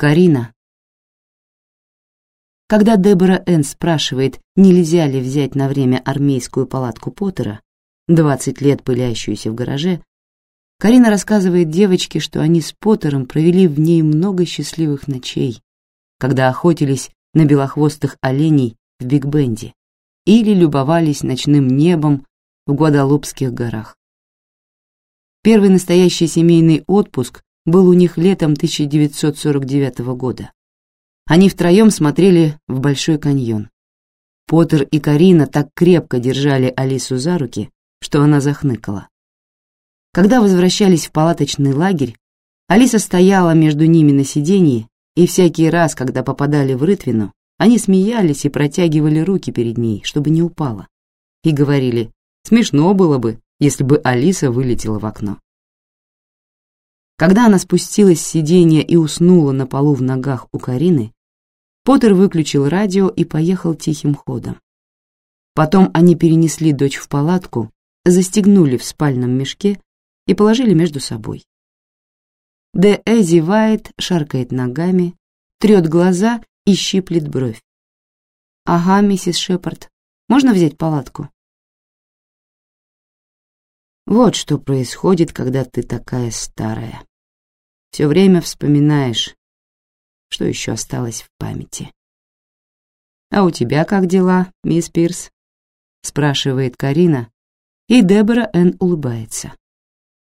Карина. Когда Дебора Энн спрашивает, нельзя ли взять на время армейскую палатку Поттера, 20 лет пылящуюся в гараже, Карина рассказывает девочке, что они с Поттером провели в ней много счастливых ночей, когда охотились на белохвостых оленей в Биг-Бенде или любовались ночным небом в Гвадалупских горах. Первый настоящий семейный отпуск был у них летом 1949 года. Они втроем смотрели в Большой каньон. Поттер и Карина так крепко держали Алису за руки, что она захныкала. Когда возвращались в палаточный лагерь, Алиса стояла между ними на сиденье, и всякий раз, когда попадали в рытвину, они смеялись и протягивали руки перед ней, чтобы не упала, и говорили, смешно было бы, если бы Алиса вылетела в окно. Когда она спустилась с сиденья и уснула на полу в ногах у Карины, Поттер выключил радио и поехал тихим ходом. Потом они перенесли дочь в палатку, застегнули в спальном мешке и положили между собой. Д.Э. зевает, шаркает ногами, трет глаза и щиплет бровь. «Ага, миссис Шепард, можно взять палатку?» Вот что происходит, когда ты такая старая. Все время вспоминаешь, что еще осталось в памяти. «А у тебя как дела, мисс Пирс?» — спрашивает Карина, и Дебора Энн улыбается.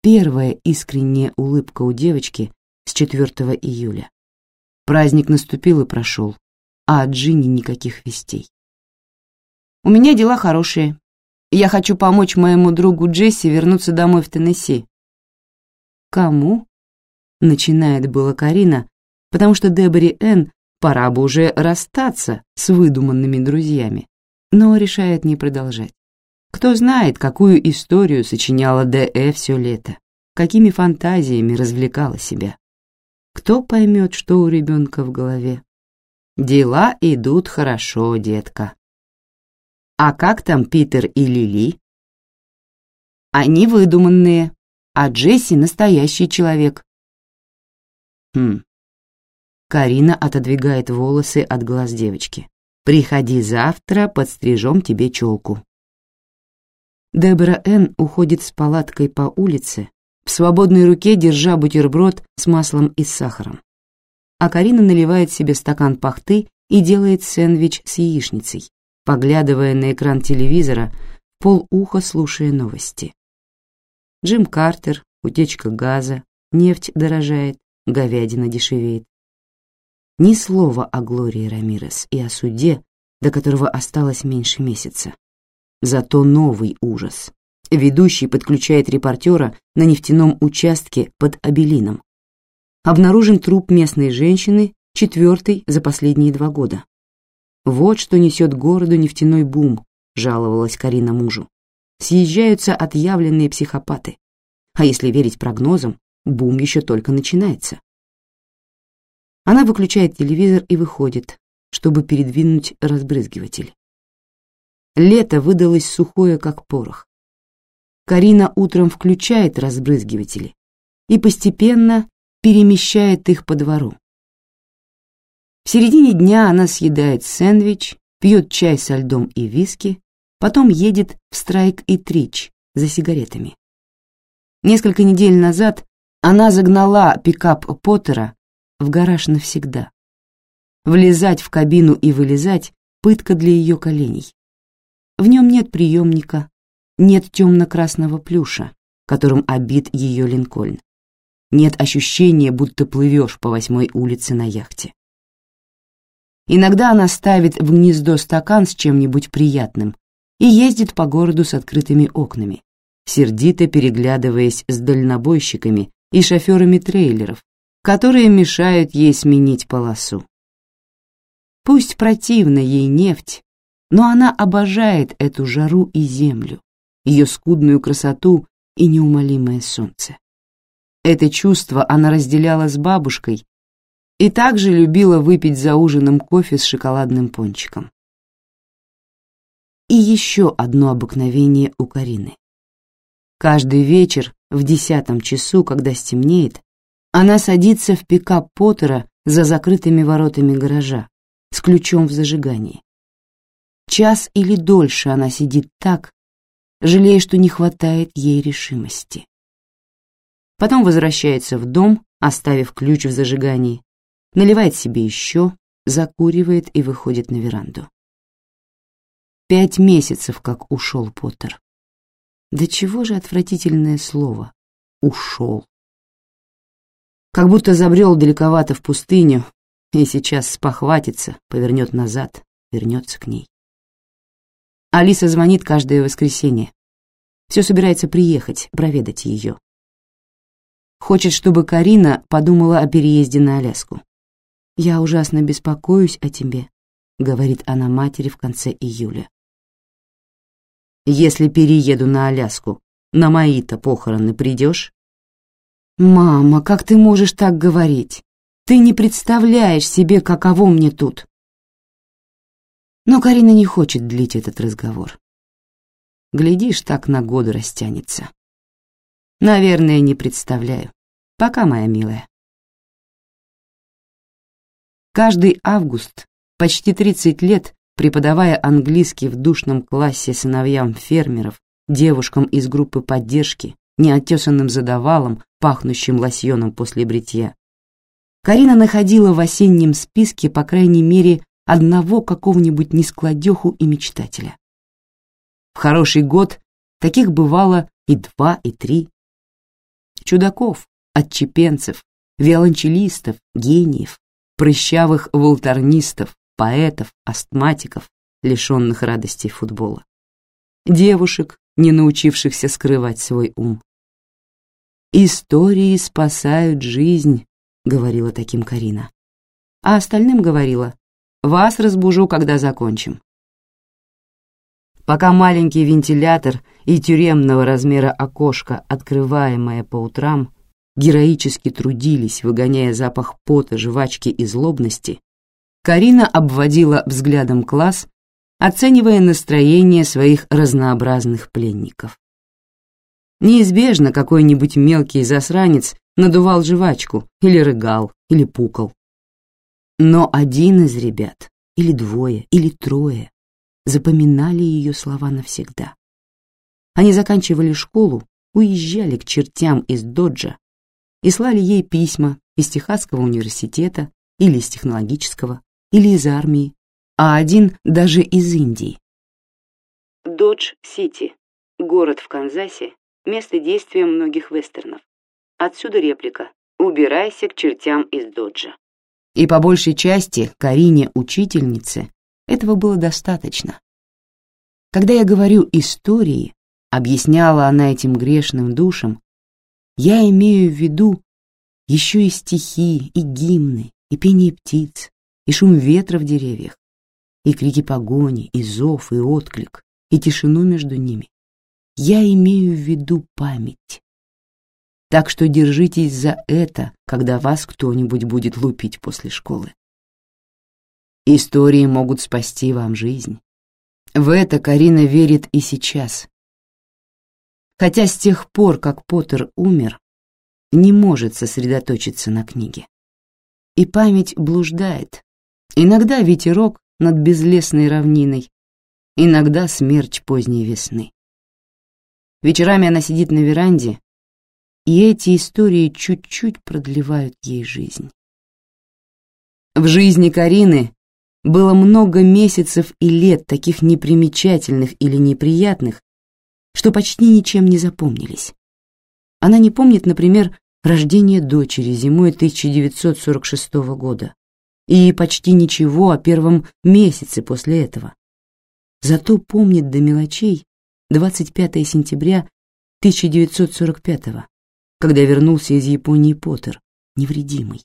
Первая искренняя улыбка у девочки с 4 июля. Праздник наступил и прошел, а от Джинни никаких вестей. «У меня дела хорошие. Я хочу помочь моему другу Джесси вернуться домой в Теннесси». «Кому?» — начинает было Карина, потому что Дебори Энн пора бы уже расстаться с выдуманными друзьями, но решает не продолжать. Кто знает, какую историю сочиняла Д.Э. все лето, какими фантазиями развлекала себя. Кто поймет, что у ребенка в голове? Дела идут хорошо, детка. А как там Питер и Лили? Они выдуманные, а Джесси настоящий человек. Хм. Карина отодвигает волосы от глаз девочки. Приходи завтра, подстрижем тебе челку. Дебора Н. уходит с палаткой по улице, в свободной руке держа бутерброд с маслом и сахаром. А Карина наливает себе стакан пахты и делает сэндвич с яичницей, поглядывая на экран телевизора, полуха слушая новости. Джим Картер, утечка газа, нефть дорожает, говядина дешевеет. Ни слова о Глории Рамирес и о суде, до которого осталось меньше месяца. Зато новый ужас. Ведущий подключает репортера на нефтяном участке под Абелином. Обнаружен труп местной женщины, четвертый за последние два года. Вот что несет городу нефтяной бум, жаловалась Карина мужу. Съезжаются отъявленные психопаты. А если верить прогнозам, бум еще только начинается. Она выключает телевизор и выходит, чтобы передвинуть разбрызгиватель. Лето выдалось сухое, как порох. Карина утром включает разбрызгиватели и постепенно перемещает их по двору. В середине дня она съедает сэндвич, пьет чай со льдом и виски, потом едет в Страйк и Трич за сигаретами. Несколько недель назад она загнала пикап Поттера в гараж навсегда. Влезать в кабину и вылезать — пытка для ее коленей. В нем нет приемника, нет темно-красного плюша, которым обит ее Линкольн. Нет ощущения, будто плывешь по восьмой улице на яхте. Иногда она ставит в гнездо стакан с чем-нибудь приятным и ездит по городу с открытыми окнами, сердито переглядываясь с дальнобойщиками и шоферами трейлеров, которые мешают ей сменить полосу. Пусть противна ей нефть, но она обожает эту жару и землю, ее скудную красоту и неумолимое солнце. Это чувство она разделяла с бабушкой и также любила выпить за ужином кофе с шоколадным пончиком. И еще одно обыкновение у Карины. Каждый вечер в десятом часу, когда стемнеет, она садится в пикап Поттера за закрытыми воротами гаража с ключом в зажигании. Час или дольше она сидит так, жалея, что не хватает ей решимости. Потом возвращается в дом, оставив ключ в зажигании, наливает себе еще, закуривает и выходит на веранду. Пять месяцев, как ушел Поттер. Да чего же отвратительное слово «ушел». Как будто забрел далековато в пустыню и сейчас спохватится, повернет назад, вернется к ней. Алиса звонит каждое воскресенье. Все собирается приехать, проведать ее. Хочет, чтобы Карина подумала о переезде на Аляску. «Я ужасно беспокоюсь о тебе», — говорит она матери в конце июля. «Если перееду на Аляску, на мои-то похороны придешь?» «Мама, как ты можешь так говорить? Ты не представляешь себе, каково мне тут!» Но Карина не хочет длить этот разговор. Глядишь, так на годы растянется. Наверное, не представляю. Пока, моя милая. Каждый август, почти 30 лет, преподавая английский в душном классе сыновьям фермеров, девушкам из группы поддержки, неотесанным задавалом, пахнущим лосьоном после бритья, Карина находила в осеннем списке, по крайней мере, одного какого-нибудь нескладеху и мечтателя. В хороший год таких бывало и два, и три. Чудаков, отчепенцев, виолончелистов, гениев, прыщавых волторнистов, поэтов, астматиков, лишенных радостей футбола. Девушек, не научившихся скрывать свой ум. «Истории спасают жизнь», — говорила таким Карина. А остальным говорила, «Вас разбужу, когда закончим». Пока маленький вентилятор и тюремного размера окошко, открываемое по утрам, героически трудились, выгоняя запах пота, жвачки и злобности, Карина обводила взглядом класс, оценивая настроение своих разнообразных пленников. Неизбежно какой-нибудь мелкий засранец надувал жвачку или рыгал, или пукал. Но один из ребят, или двое, или трое, запоминали ее слова навсегда. Они заканчивали школу, уезжали к чертям из Доджа и слали ей письма из Техасского университета или из технологического, или из армии, а один даже из Индии. Додж-Сити, город в Канзасе, место действия многих вестернов. Отсюда реплика «Убирайся к чертям из Доджа». И по большей части Карине, учительнице, этого было достаточно. Когда я говорю «истории», объясняла она этим грешным душам, я имею в виду еще и стихи, и гимны, и пение птиц, и шум ветра в деревьях, и крики погони, и зов, и отклик, и тишину между ними. Я имею в виду память. Так что держитесь за это, когда вас кто-нибудь будет лупить после школы. Истории могут спасти вам жизнь. В это Карина верит и сейчас, хотя с тех пор, как Поттер умер, не может сосредоточиться на книге. И память блуждает. Иногда ветерок над безлесной равниной, иногда смерч поздней весны. Вечерами она сидит на веранде, и эти истории чуть-чуть продлевают ей жизнь. В жизни Карины было много месяцев и лет таких непримечательных или неприятных, что почти ничем не запомнились. Она не помнит, например, рождение дочери зимой 1946 года и почти ничего о первом месяце после этого. Зато помнит до мелочей 25 сентября 1945 когда вернулся из Японии Поттер, невредимый,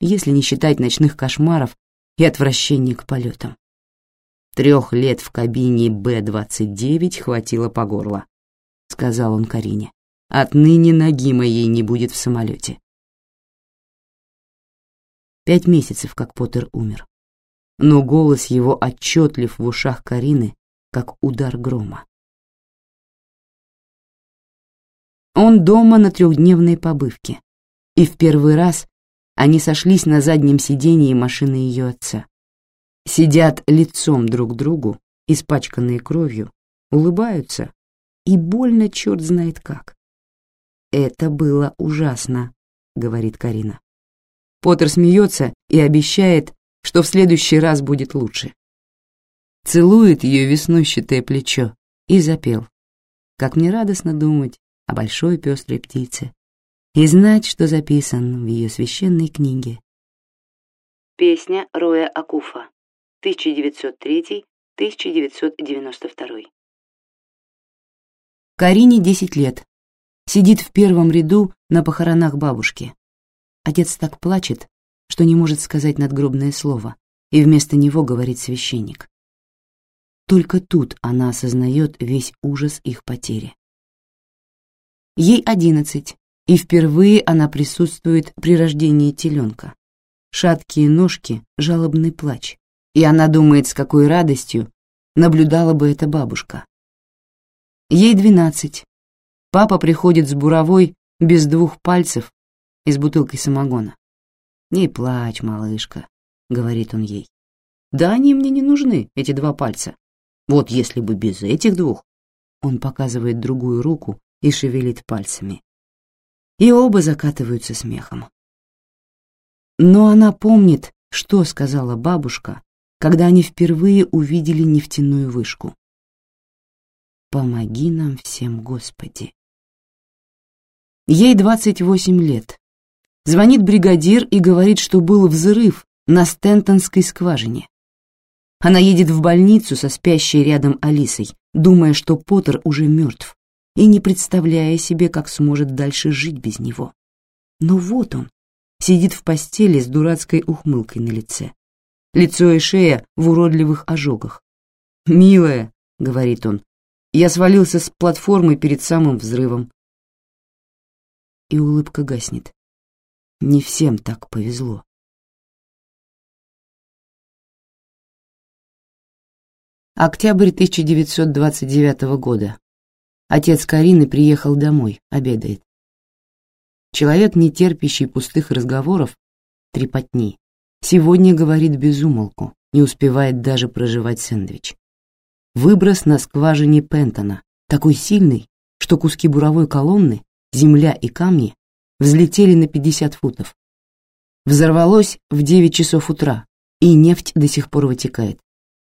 если не считать ночных кошмаров и отвращения к полетам. Трех лет в кабине Б-29 хватило по горло, сказал он Карине. Отныне ноги моей не будет в самолете. Пять месяцев, как Поттер умер. Но голос его отчетлив в ушах Карины, как удар грома. Он дома на трехдневной побывке, и в первый раз они сошлись на заднем сидении машины ее отца. Сидят лицом друг к другу, испачканные кровью, улыбаются, и больно черт знает как. «Это было ужасно», — говорит Карина. Поттер смеется и обещает, что в следующий раз будет лучше. Целует ее веснущатое плечо и запел. Как мне радостно думать о большой пестрой птице и знать, что записан в ее священной книге. Песня Роя Акуфа, 1903-1992. Карине 10 лет. Сидит в первом ряду на похоронах бабушки. Отец так плачет, что не может сказать надгробное слово, и вместо него говорит священник. Только тут она осознает весь ужас их потери. Ей одиннадцать, и впервые она присутствует при рождении теленка. Шаткие ножки, жалобный плач, и она думает, с какой радостью наблюдала бы эта бабушка. Ей двенадцать. Папа приходит с буровой без двух пальцев и с бутылкой самогона. «Не плачь, малышка», — говорит он ей. «Да они мне не нужны, эти два пальца. Вот если бы без этих двух...» Он показывает другую руку и шевелит пальцами и оба закатываются смехом. Но она помнит, что сказала бабушка, когда они впервые увидели нефтяную вышку. «Помоги нам всем, Господи!» Ей 28 лет. Звонит бригадир и говорит, что был взрыв на Стентонской скважине. Она едет в больницу со спящей рядом Алисой, думая, что Поттер уже мертв и не представляя себе, как сможет дальше жить без него. Но вот он, сидит в постели с дурацкой ухмылкой на лице. Лицо и шея в уродливых ожогах. «Милая», — говорит он, — «я свалился с платформы перед самым взрывом». И улыбка гаснет. Не всем так повезло. Октябрь 1929 года. Отец Карины приехал домой, обедает. Человек, не терпящий пустых разговоров, трепотни, сегодня говорит без умолку, не успевает даже проживать сэндвич. Выброс на скважине Пентона, такой сильный, что куски буровой колонны, земля и камни взлетели на 50 футов. Взорвалось в 9 часов утра, и нефть до сих пор вытекает.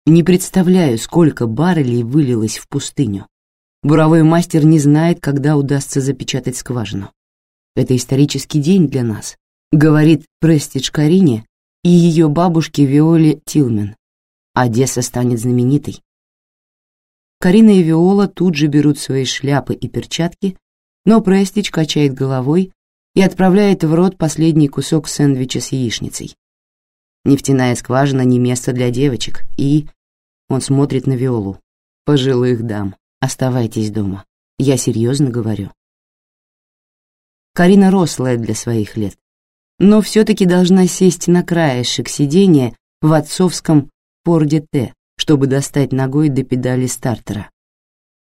Не представляю, сколько баррелей вылилось в пустыню. Буровой мастер не знает, когда удастся запечатать скважину. Это исторический день для нас, говорит Престидж Карине и ее бабушке Виоле Тилмен. Одесса станет знаменитой. Карина и Виола тут же берут свои шляпы и перчатки, но Престидж качает головой и отправляет в рот последний кусок сэндвича с яичницей. Нефтяная скважина не место для девочек, и... Он смотрит на Виолу. Пожилых дам. Оставайтесь дома. Я серьезно говорю. Карина рослая для своих лет, но все-таки должна сесть на краешек сиденья в отцовском Порде Т, чтобы достать ногой до педали стартера.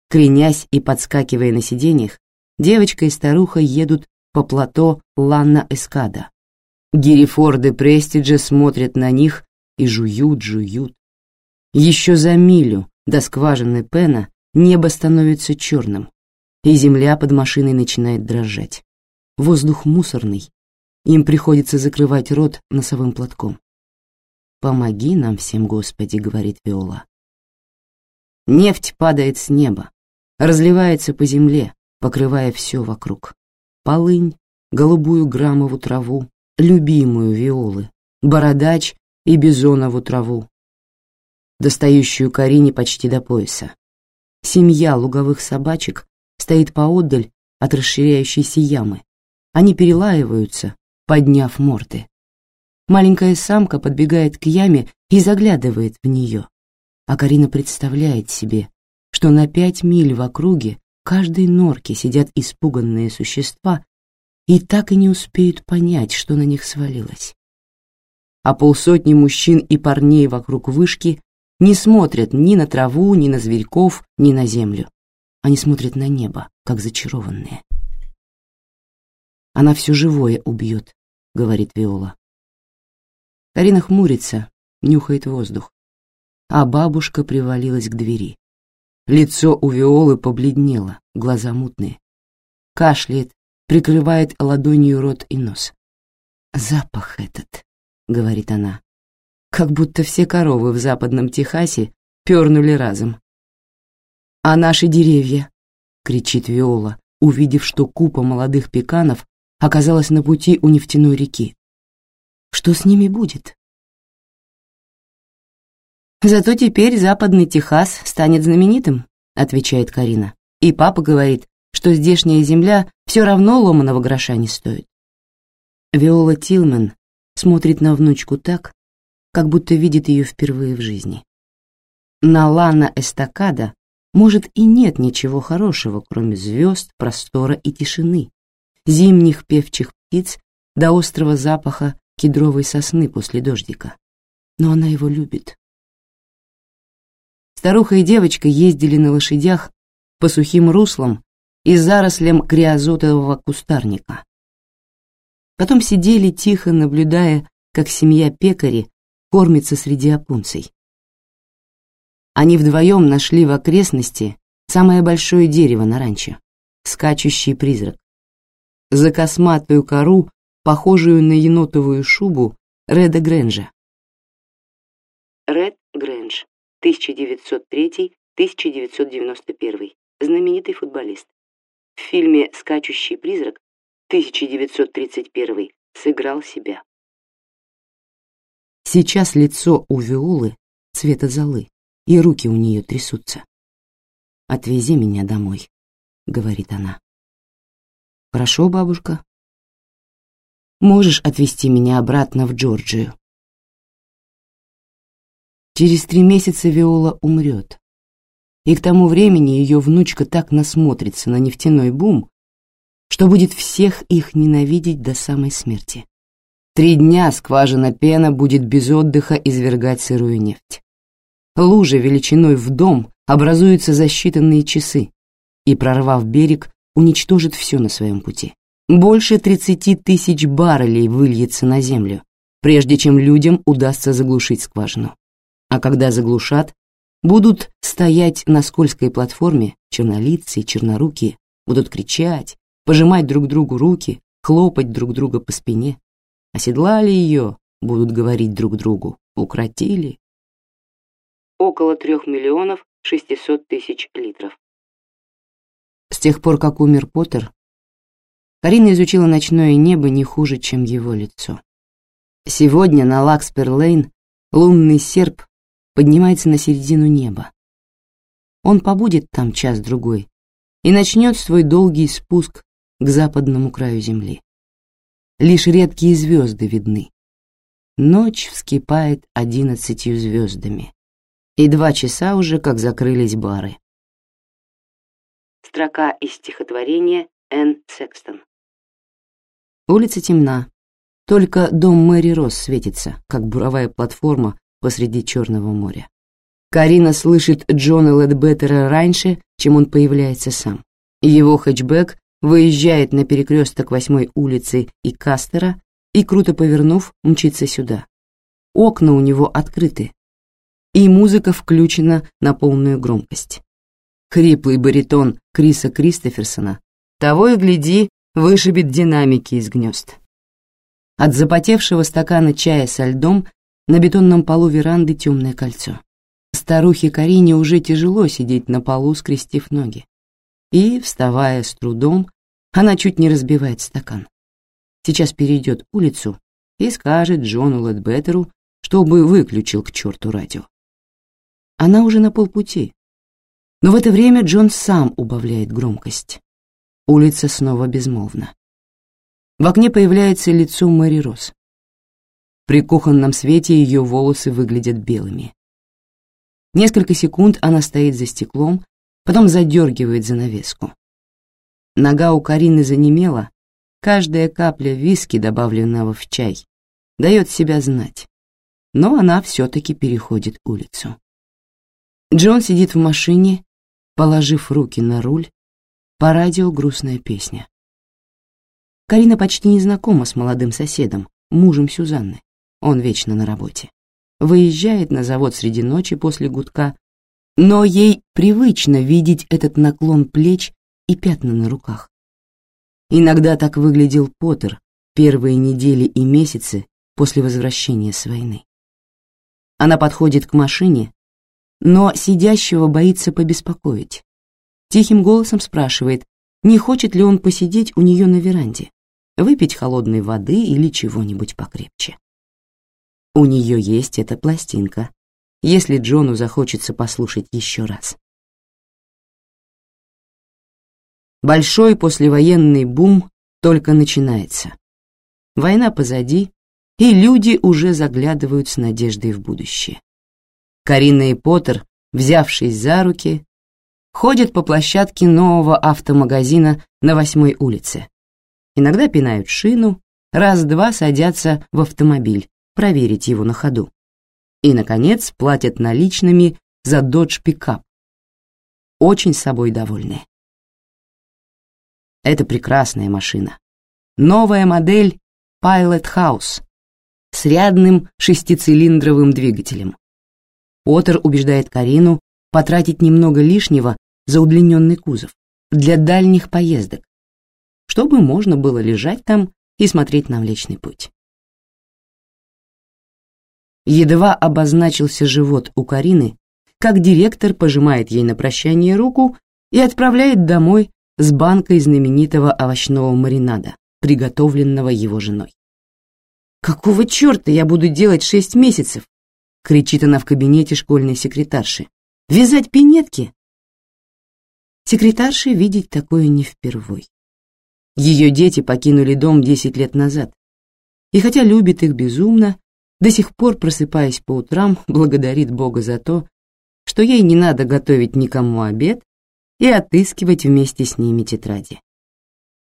Кренясь и подскакивая на сиденьях, девочка и старуха едут по плато Ланна-Эскада. Гирифорды Престиджа смотрят на них и жуют, жуют. Еще за милю до скважины Пена Небо становится черным, и земля под машиной начинает дрожать. Воздух мусорный, им приходится закрывать рот носовым платком. «Помоги нам всем, Господи», — говорит Виола. Нефть падает с неба, разливается по земле, покрывая все вокруг. Полынь, голубую граммову траву, любимую Виолы, бородач и бизонову траву, достающую Карине почти до пояса. Семья луговых собачек стоит поодаль от расширяющейся ямы. Они перелаиваются, подняв морды. Маленькая самка подбегает к яме и заглядывает в нее. А Карина представляет себе, что на пять миль в округе каждой норке сидят испуганные существа и так и не успеют понять, что на них свалилось. А полсотни мужчин и парней вокруг вышки не смотрят ни на траву, ни на зверьков, ни на землю. Они смотрят на небо, как зачарованные. Она все живое убьет, говорит Виола. Карина хмурится, нюхает воздух, а бабушка привалилась к двери. Лицо у Виолы побледнело, глаза мутные. Кашляет, прикрывает ладонью рот и нос. «Запах этот», — говорит она, — «как будто все коровы в западном Техасе пернули разом». «А наши деревья?» — кричит Виола, увидев, что купа молодых пеканов оказалась на пути у нефтяной реки. Что с ними будет? Зато теперь западный Техас станет знаменитым, отвечает Карина. И папа говорит, что здешняя земля все равно ломаного гроша не стоит. Виола Тилман смотрит на внучку так, как будто видит ее впервые в жизни. На Лана Эстакада, может, и нет ничего хорошего, кроме звезд, простора и тишины, зимних певчих птиц до острого запаха кедровой сосны после дождика. Но она его любит. Старуха и девочка ездили на лошадях по сухим руслам и зарослям криозотового кустарника. Потом сидели тихо, наблюдая, как семья пекари кормится среди опунций. Они вдвоем нашли в окрестности самое большое дерево на ранчо, скачущий призрак. За косматую кору, похожую на енотовую шубу Реда Грэнджа. Ред Грэндж, 1903-1991, знаменитый футболист. В фильме «Скачущий призрак» 1931 сыграл себя. Сейчас лицо у Виолы цвета золы, и руки у нее трясутся. «Отвези меня домой», — говорит она. «Хорошо, бабушка?» «Можешь отвезти меня обратно в Джорджию?» Через три месяца Виола умрет, и к тому времени ее внучка так насмотрится на нефтяной бум, что будет всех их ненавидеть до самой смерти. Три дня скважина пена будет без отдыха извергать сырую нефть. Лужа величиной в дом образуется за считанные часы и, прорвав берег, уничтожит все на своем пути. Больше 30 тысяч баррелей выльется на землю, прежде чем людям удастся заглушить скважину. А когда заглушат, будут стоять на скользкой платформе чернолицые, чернорукие, будут кричать, пожимать друг другу руки, хлопать друг друга по спине. Оседлали ее, будут говорить друг другу, укротили. Около трех миллионов шестисот тысяч литров. С тех пор, как умер Поттер, Карина изучила ночное небо не хуже, чем его лицо. Сегодня на Лакспер-Лейн лунный серп поднимается на середину неба. Он побудет там час-другой и начнет свой долгий спуск к западному краю земли. Лишь редкие звезды видны. Ночь вскипает одиннадцатью звездами, и два часа уже как закрылись бары. Строка из стихотворения Н. Секстон. Улица темна, только дом Мэри Росс светится, как буровая платформа посреди Черного моря. Карина слышит Джона Ледбеттера раньше, чем он появляется сам. Его хэтчбэк выезжает на перекресток восьмой улицы и Кастера и, круто повернув, мчится сюда. Окна у него открыты, и музыка включена на полную громкость. Хриплый баритон Криса Кристоферсона того и гляди вышибет динамики из гнезд. От запотевшего стакана чая со льдом на бетонном полу веранды темное кольцо. Старухе Карине уже тяжело сидеть на полу, скрестив ноги и, вставая с трудом, она чуть не разбивает стакан. Сейчас перейдет улицу и скажет Джону Ледбеттеру, чтобы выключил к черту радио. Она уже на полпути. Но в это время Джон сам убавляет громкость. Улица снова безмолвна. В окне появляется лицо Мэри Росс. При кухонном свете ее волосы выглядят белыми. Несколько секунд она стоит за стеклом, потом задергивает занавеску. Нога у Карины занемела, каждая капля виски, добавленного в чай, дает себя знать, но она все-таки переходит улицу. Джон сидит в машине, положив руки на руль, по радио грустная песня. Карина почти не знакома с молодым соседом, мужем Сюзанны. Он вечно на работе. Выезжает на завод среди ночи после гудка, но ей привычно видеть этот наклон плеч и пятна на руках. Иногда так выглядел Поттер первые недели и месяцы после возвращения с войны. Она подходит к машине, но сидящего боится побеспокоить. Тихим голосом спрашивает, не хочет ли он посидеть у нее на веранде, выпить холодной воды или чего-нибудь покрепче. У нее есть эта пластинка, если Джону захочется послушать еще раз. Большой послевоенный бум только начинается. Война позади, и люди уже заглядывают с надеждой в будущее. Карина и Поттер, взявшись за руки, ходят по площадке нового автомагазина на восьмой улице. Иногда пинают шину, раз-два садятся в автомобиль, проверить его на ходу. И, наконец, платят наличными за Dodge пикап. Очень собой довольны. Это прекрасная машина. Новая модель Pilot House с рядным шестицилиндровым двигателем. Поттер убеждает Карину потратить немного лишнего за удлиненный кузов для дальних поездок, чтобы можно было лежать там и смотреть на Млечный Путь. Едва обозначился живот у Карины, как директор пожимает ей на прощание руку и отправляет домой с банкой знаменитого овощного маринада, приготовленного его женой. «Какого черта я буду делать шесть месяцев?» — кричит она в кабинете школьной секретарши. «Вязать пинетки?» Секретарши видеть такое не впервой. Ее дети покинули дом десять лет назад, и хотя любит их безумно, до сих пор, просыпаясь по утрам, благодарит Бога за то, что ей не надо готовить никому обед и отыскивать вместе с ними тетради.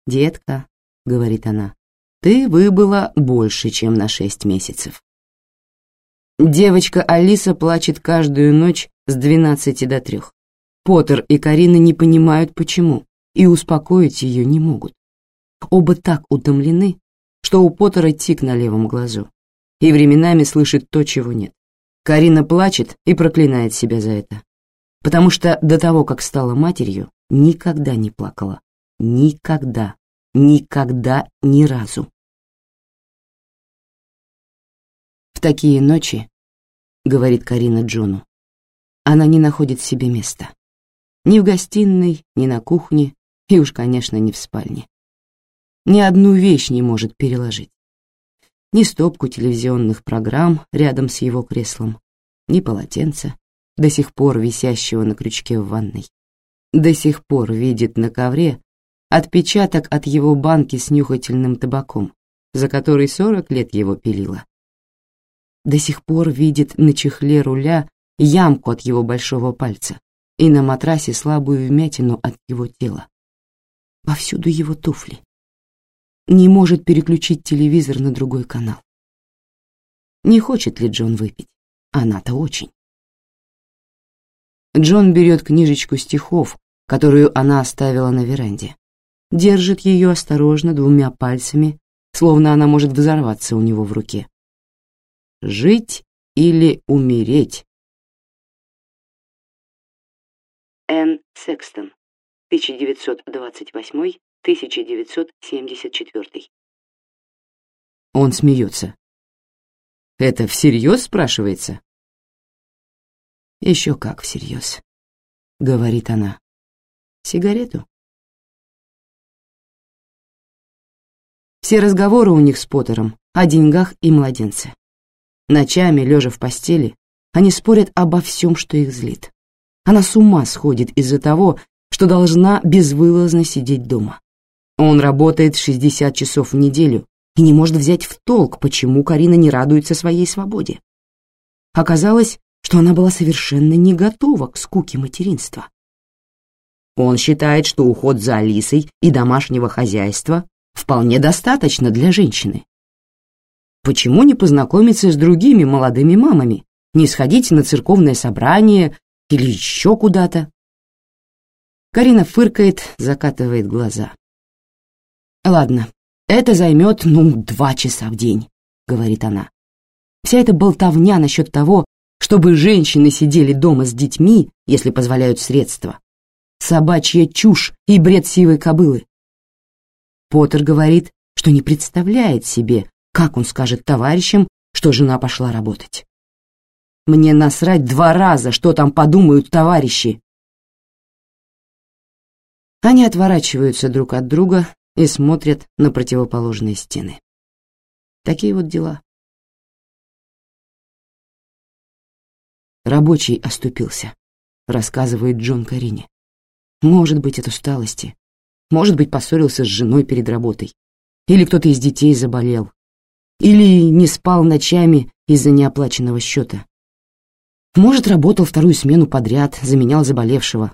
«Детка», — говорит она, — «ты выбыла больше, чем на шесть месяцев». Девочка Алиса плачет каждую ночь с двенадцати до трех. Поттер и Карина не понимают, почему, и успокоить ее не могут. Оба так утомлены, что у Поттера тик на левом глазу, и временами слышит то, чего нет. Карина плачет и проклинает себя за это потому что до того, как стала матерью, никогда не плакала. Никогда, никогда, ни разу. В такие ночи, говорит Карина Джону, она не находит себе места. Ни в гостиной, ни на кухне, и уж, конечно, не в спальне. Ни одну вещь не может переложить. Ни стопку телевизионных программ рядом с его креслом, ни полотенца, до сих пор висящего на крючке в ванной. До сих пор видит на ковре отпечаток от его банки с нюхательным табаком, за который сорок лет его пилила. До сих пор видит на чехле руля ямку от его большого пальца и на матрасе слабую вмятину от его тела. Повсюду его туфли. Не может переключить телевизор на другой канал. Не хочет ли Джон выпить? Она-то очень. Джон берет книжечку стихов, которую она оставила на веранде. Держит ее осторожно двумя пальцами, словно она может взорваться у него в руке. «Жить или умереть?» Энн Секстон, 1928-1974. Он смеется. «Это всерьез спрашивается?» Еще как всерьез, говорит она. Сигарету? Все разговоры у них с Поттером о деньгах и младенце. Ночами, лежа в постели, они спорят обо всем, что их злит. Она с ума сходит из-за того, что должна безвылазно сидеть дома. Он работает 60 часов в неделю и не может взять в толк, почему Карина не радуется своей свободе. Оказалось, что она была совершенно не готова к скуке материнства. Он считает, что уход за Алисой и домашнего хозяйства вполне достаточно для женщины. Почему не познакомиться с другими молодыми мамами, не сходить на церковное собрание или еще куда-то? Карина фыркает, закатывает глаза. Ладно, «Это займет, ну, два часа в день», — говорит она. Вся эта болтовня насчет того, чтобы женщины сидели дома с детьми, если позволяют средства. Собачья чушь и бред сивой кобылы. Поттер говорит, что не представляет себе, как он скажет товарищам, что жена пошла работать. Мне насрать два раза, что там подумают товарищи. Они отворачиваются друг от друга и смотрят на противоположные стены. Такие вот дела. Рабочий оступился, рассказывает Джон Карине. Может быть, от усталости. Может быть, поссорился с женой перед работой. Или кто-то из детей заболел. Или не спал ночами из-за неоплаченного счета. Может, работал вторую смену подряд, заменял заболевшего.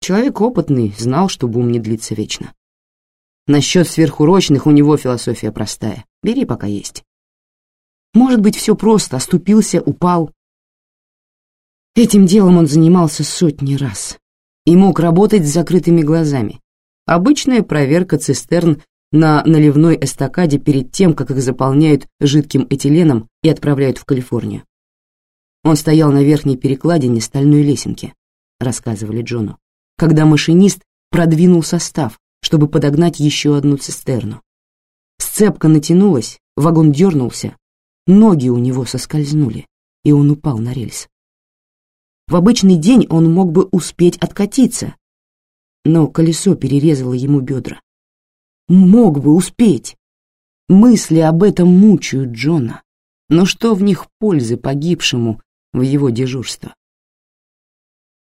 Человек опытный, знал, что бум не длится вечно. Насчет сверхурочных у него философия простая. Бери, пока есть. Может быть, все просто, оступился, упал. Этим делом он занимался сотни раз и мог работать с закрытыми глазами. Обычная проверка цистерн на наливной эстакаде перед тем, как их заполняют жидким этиленом и отправляют в Калифорнию. Он стоял на верхней перекладине стальной лесенки, рассказывали Джону, когда машинист продвинул состав, чтобы подогнать еще одну цистерну. Сцепка натянулась, вагон дернулся, ноги у него соскользнули, и он упал на рельс. В обычный день он мог бы успеть откатиться, но колесо перерезало ему бедра. Мог бы успеть. Мысли об этом мучают Джона. Но что в них пользы погибшему в его дежурство?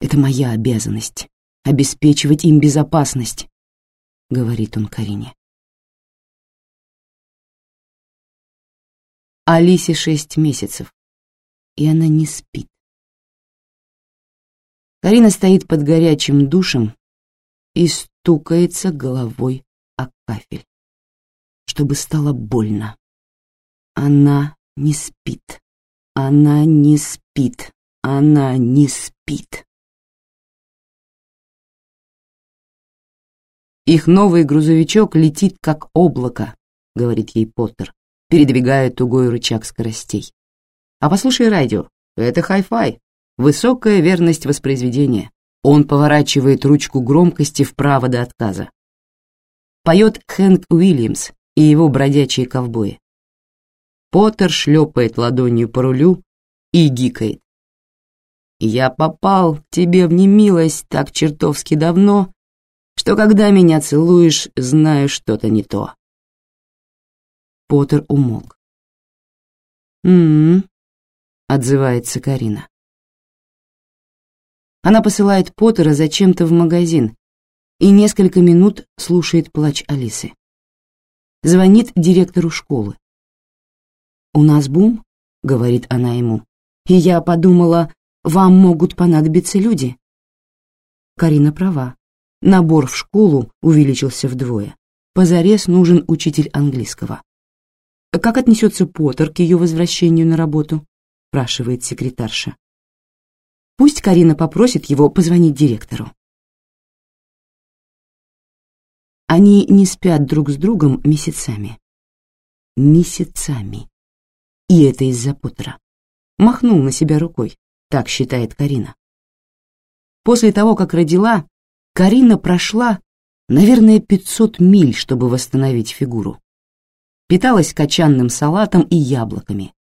Это моя обязанность — обеспечивать им безопасность, — говорит он Карине. Алисе шесть месяцев, и она не спит. Карина стоит под горячим душем и стукается головой о кафель, чтобы стало больно. Она не спит, она не спит, она не спит. Их новый грузовичок летит как облако, говорит ей Поттер, передвигая тугой рычаг скоростей. А послушай радио, это хай-фай, высокая верность воспроизведения. Он поворачивает ручку громкости вправо до отказа. Поет Хэнк Уильямс и его бродячие ковбои. Поттер шлепает ладонью по рулю и гикает. «Я попал тебе в немилость так чертовски давно, что когда меня целуешь, знаю что-то не то. Поттер умолк. «М-м-м», отзывается Карина. Она посылает Поттера зачем-то в магазин и несколько минут слушает плач Алисы. Звонит директору школы. «У нас бум», — говорит она ему, «и я подумала, вам могут понадобиться люди». Карина права. Набор в школу увеличился вдвое. Позарез нужен учитель английского. «Как отнесется Поттер к ее возвращению на работу?» — спрашивает секретарша. «Пусть Карина попросит его позвонить директору». Они не спят друг с другом месяцами. Месяцами. И это из-за Поттера. Махнул на себя рукой, так считает Карина. После того, как родила, Карина прошла, наверное, 500 миль, чтобы восстановить фигуру. Питалась качанным салатом и яблоками,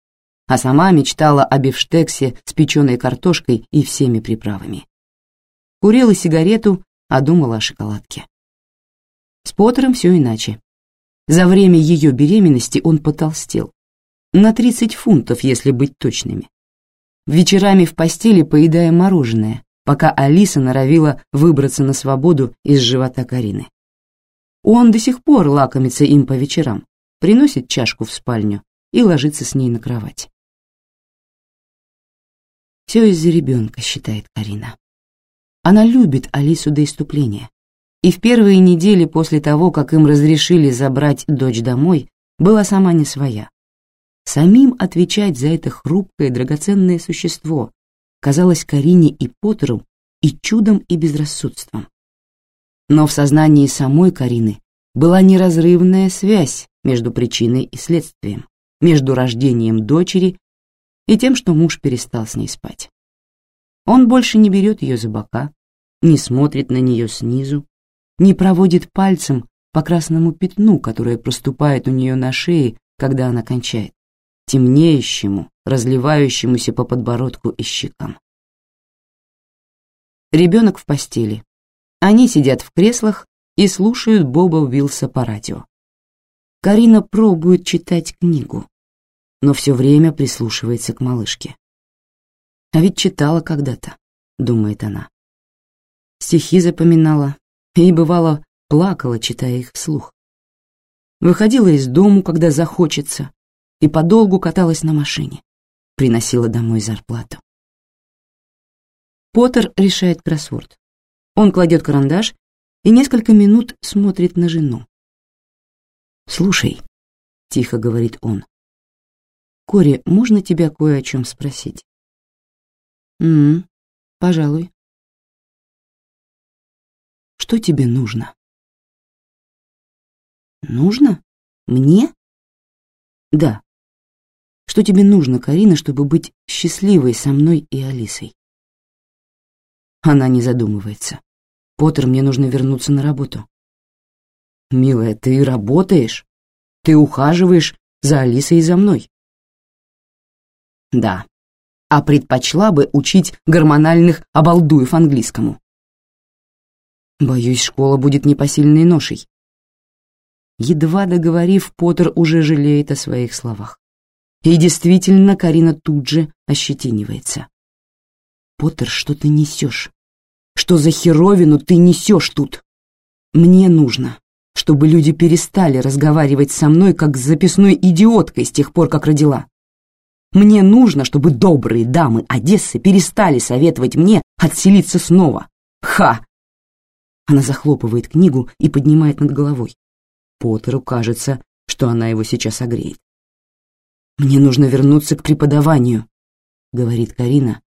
а сама мечтала о бифштексе с печеной картошкой и всеми приправами. Курила сигарету, а думала о шоколадке. С Поттером все иначе. За время ее беременности он потолстел. На 30 фунтов, если быть точными. Вечерами в постели поедая мороженое, пока Алиса норовила выбраться на свободу из живота Карины. Он до сих пор лакомится им по вечерам, приносит чашку в спальню и ложится с ней на кровать. Все из-за ребенка, считает Карина. Она любит Алису до иступления. И в первые недели после того, как им разрешили забрать дочь домой, была сама не своя. Самим отвечать за это хрупкое драгоценное существо, казалось Карине и Поттеру и чудом, и безрассудством. Но в сознании самой Карины была неразрывная связь между причиной и следствием, между рождением дочери и тем, что муж перестал с ней спать. Он больше не берет ее за бока, не смотрит на нее снизу, не проводит пальцем по красному пятну, которое проступает у нее на шее, когда она кончает, темнеющему, разливающемуся по подбородку и щекам. Ребенок в постели. Они сидят в креслах и слушают Боба Уилса по радио. Карина пробует читать книгу, но все время прислушивается к малышке. А ведь читала когда-то, думает она. Стихи запоминала и, бывало, плакала, читая их вслух. Выходила из дому, когда захочется, и подолгу каталась на машине. Приносила домой зарплату. Поттер решает кроссворд. Он кладет карандаш и несколько минут смотрит на жену. «Слушай», — тихо говорит он, — «Кори, можно тебя кое о чем спросить?» «М-м, пожалуй». «Что тебе нужно?» «Нужно? Мне?» «Да. Что тебе нужно, Карина, чтобы быть счастливой со мной и Алисой?» Она не задумывается. «Поттер, мне нужно вернуться на работу». «Милая, ты работаешь? Ты ухаживаешь за Алисой и за мной?» «Да, а предпочла бы учить гормональных обалдуев английскому». «Боюсь, школа будет непосильной ношей». Едва договорив, Поттер уже жалеет о своих словах. И действительно, Карина тут же ощетинивается. Поттер, что ты несешь? Что за херовину ты несешь тут? Мне нужно, чтобы люди перестали разговаривать со мной как с записной идиоткой с тех пор, как родила. Мне нужно, чтобы добрые дамы Одессы перестали советовать мне отселиться снова. Ха! Она захлопывает книгу и поднимает над головой. Поттеру кажется, что она его сейчас огреет. «Мне нужно вернуться к преподаванию», — говорит Карина,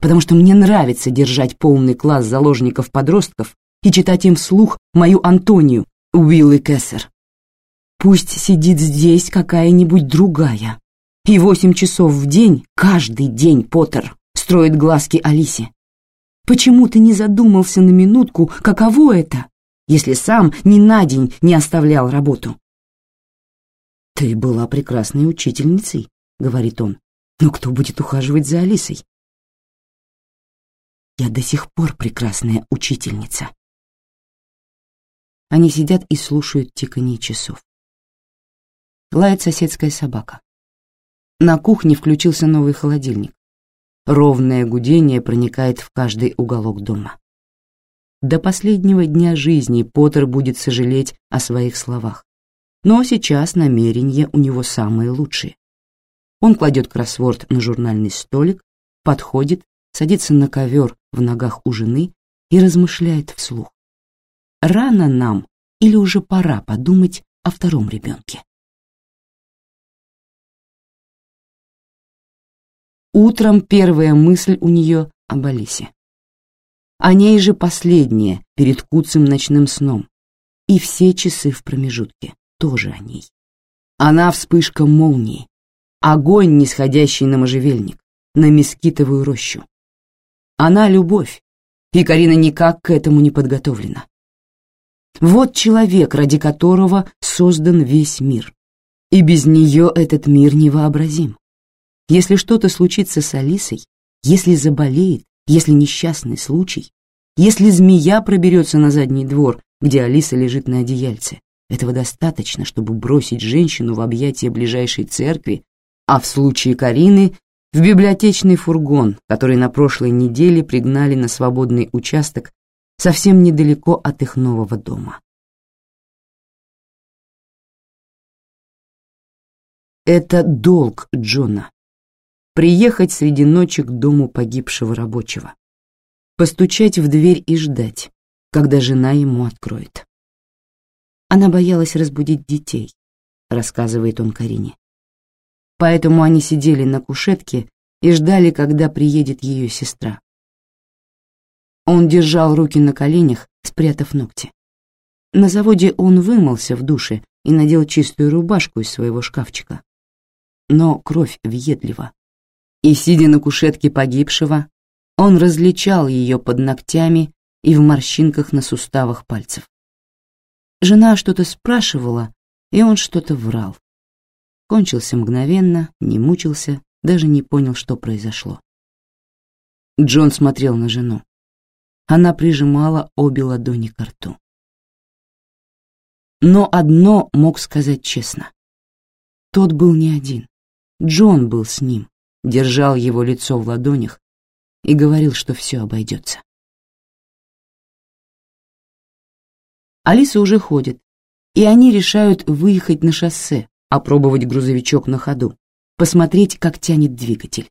потому что мне нравится держать полный класс заложников-подростков и читать им вслух мою Антонию, Уилл Кессер. Пусть сидит здесь какая-нибудь другая. И восемь часов в день, каждый день Поттер строит глазки Алисе. Почему ты не задумался на минутку, каково это, если сам ни на день не оставлял работу? «Ты была прекрасной учительницей», — говорит он. «Но кто будет ухаживать за Алисой?» Я до сих пор прекрасная учительница. Они сидят и слушают тиканье часов. Лает соседская собака. На кухне включился новый холодильник. Ровное гудение проникает в каждый уголок дома. До последнего дня жизни Поттер будет сожалеть о своих словах. Но сейчас намерения у него самые лучшие. Он кладет кроссворд на журнальный столик, подходит садится на ковер в ногах у жены и размышляет вслух. Рано нам или уже пора подумать о втором ребенке? Утром первая мысль у нее об Алисе. О ней же последняя перед куцым ночным сном. И все часы в промежутке тоже о ней. Она вспышка молнии, огонь, нисходящий на можжевельник, на мескитовую рощу. Она — любовь, и Карина никак к этому не подготовлена. Вот человек, ради которого создан весь мир. И без нее этот мир невообразим. Если что-то случится с Алисой, если заболеет, если несчастный случай, если змея проберется на задний двор, где Алиса лежит на одеяльце, этого достаточно, чтобы бросить женщину в объятия ближайшей церкви, а в случае Карины в библиотечный фургон, который на прошлой неделе пригнали на свободный участок совсем недалеко от их нового дома. Это долг Джона. Приехать среди ночи к дому погибшего рабочего. Постучать в дверь и ждать, когда жена ему откроет. Она боялась разбудить детей, рассказывает он Карине поэтому они сидели на кушетке и ждали, когда приедет ее сестра. Он держал руки на коленях, спрятав ногти. На заводе он вымылся в душе и надел чистую рубашку из своего шкафчика. Но кровь въедлива. И, сидя на кушетке погибшего, он различал ее под ногтями и в морщинках на суставах пальцев. Жена что-то спрашивала, и он что-то врал. Кончился мгновенно, не мучился, даже не понял, что произошло. Джон смотрел на жену. Она прижимала обе ладони к рту. Но одно мог сказать честно. Тот был не один. Джон был с ним, держал его лицо в ладонях и говорил, что все обойдется. Алиса уже ходит, и они решают выехать на шоссе, опробовать грузовичок на ходу, посмотреть, как тянет двигатель.